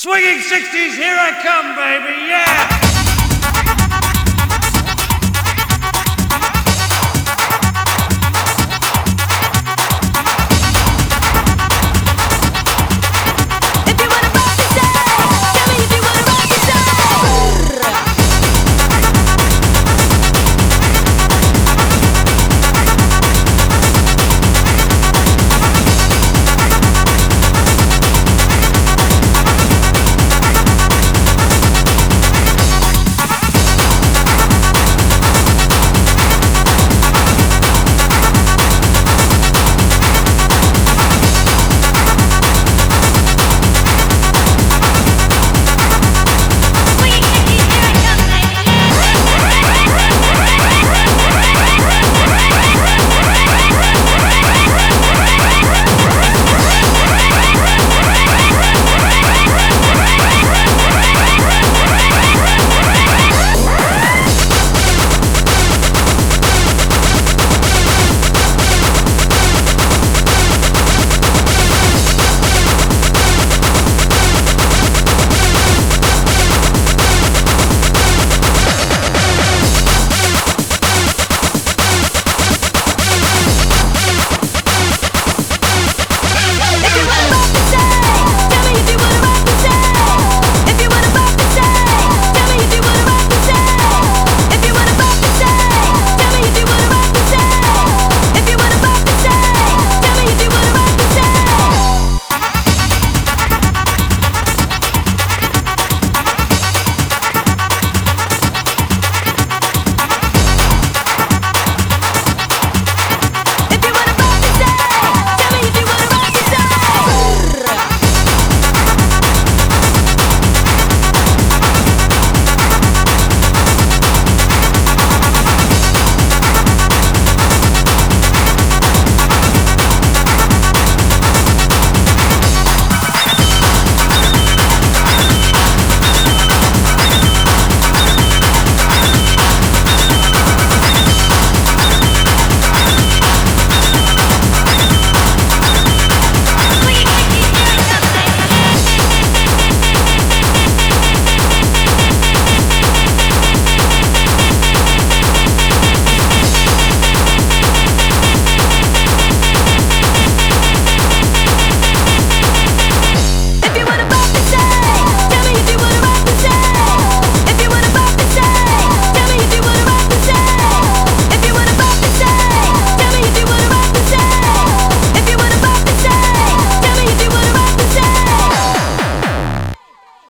Swinging 60s, here I come, baby, yeah!